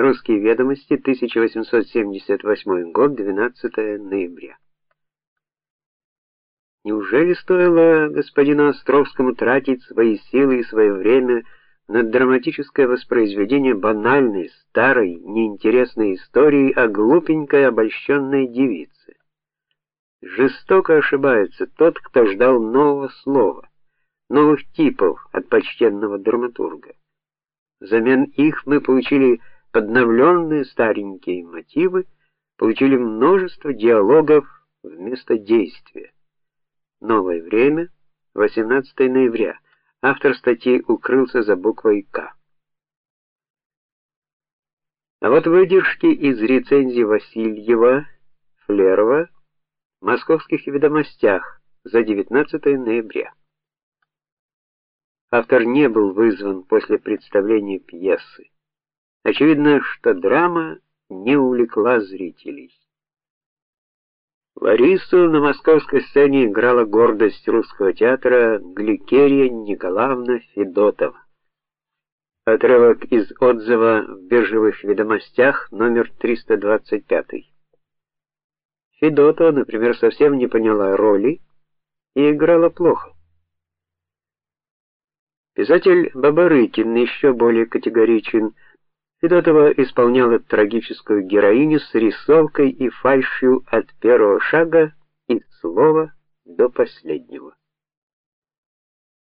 Русские ведомости, 1878 год, 12 ноября. Неужели стоило господину Островскому тратить свои силы и свое время на драматическое воспроизведение банальной, старой, неинтересной истории о глупенькой обольщенной девице? Жестоко ошибается тот, кто ждал нового слова, новых типов от почтенного драматурга. Взамен их мы получили подновленные старенькие мотивы, получили множество диалогов вместо действия. Новое время, 18 ноября. Автор статьи укрылся за буквой К. А вот выдержки из рецензии Васильева, Флерова в Московских ведомостях за 19 ноября. Автор не был вызван после представления пьесы. Очевидно, что драма не увлекла зрителей. Ларису на московской сцене играла гордость русского театра Гликерия Николаевна Федотова. Отрывок из отзыва в биржевых ведомостях номер 325. Федотова, например, совсем не поняла роли и играла плохо. Писатель Бабарыкин еще более категоричен. Федотова исполняла трагическую героиню с рисовкой и фальшью от первого шага и слова до последнего.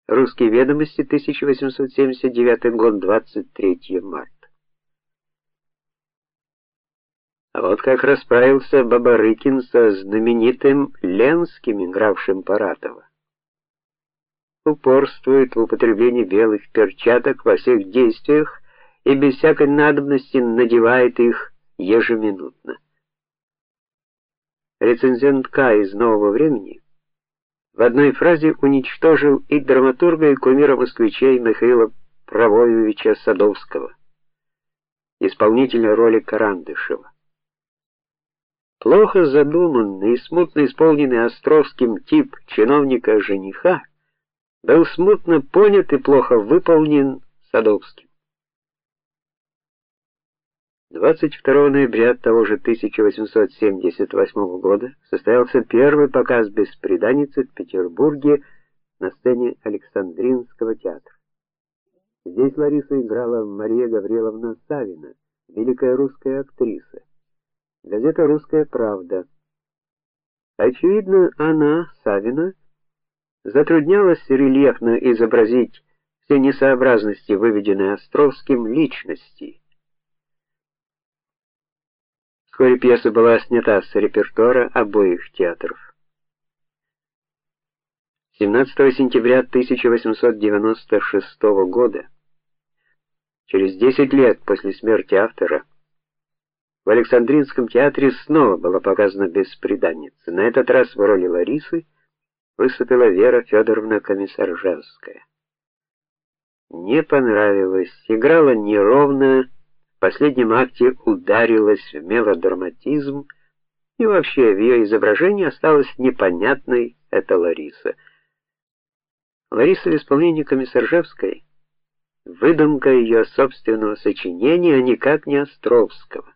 Русские ведомости, 1879 год, 23 марта. А вот как расправился Бабарыкин со знаменитым Ленским, игравшим Паратова упорствует в употреблении белых перчаток во всех действиях и без всякой надобности надевает их ежеминутно. Рецензент К из Нового времени в одной фразе уничтожил и драматурга, и кумира москвичей Михаила Правоевича Садовского, исполнителя роли Карандышева. Плохо задуманный и смутно исполненный Островским тип чиновника-жениха был смутно понят и плохо выполнен Садовским. 22 ноября того же 1878 года состоялся первый показ бесприданницы в Петербурге на сцене Александринского театра. Здесь Ларису играла Мария Гавриловна Савина, великая русская актриса. Газета Русская правда. Очевидно, она, Савина, затруднялось рельефно изобразить все несообразности, выведенные Островским личности. Вскоре пьеса была снята с репертуара обоих театров. 17 сентября 1896 года, через 10 лет после смерти автора, в Александринском театре снова была показана Бесприданница, на этот раз в роли Ларисы выступила Вера Федоровна Комиссаржевская. Не понравилось, играла неровно, в последнем акте ударилась в мелодраматизм, и вообще в ее изображении осталась непонятной эта Лариса. Лариса в исполнении Комиссаржевской выдумка ее собственного сочинения, а никак не Островского.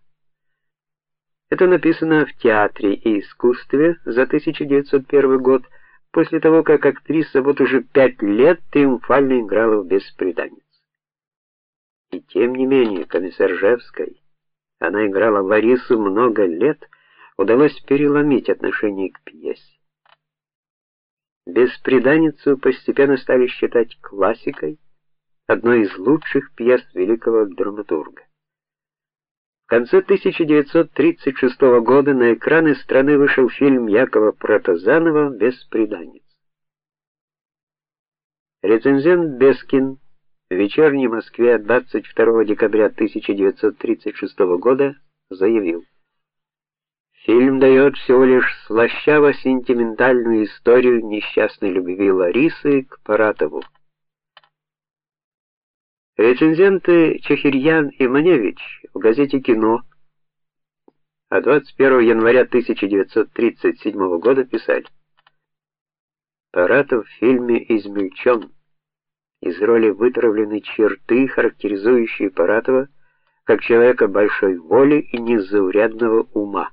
Это написано в театре и искусстве за 1901 год после того, как актриса вот уже пять лет триумфально играла в бесприданнице. И тем не менее, Комиссаржевской, она играла Ларису много лет, удалось переломить отношение к пьесе. Бесприданницу постепенно стали считать классикой, одной из лучших пьес великого драматурга. В конце 1936 года на экраны страны вышел фильм Якова Протазанова Бесприданниц. Рецензент Бескин в Вечерней Москве 22 декабря 1936 года заявил: Фильм дает всего лишь слащаво-сентиментальную историю несчастной любви Ларисы к Паратову. Рецензенты Чехирьян и Маневич в газете Кино а 21 января 1937 года писали: Паратов в фильме измельчен. Из роли вытравлены черты, характеризующие Паратова, как человека большой воли и незаурядного ума.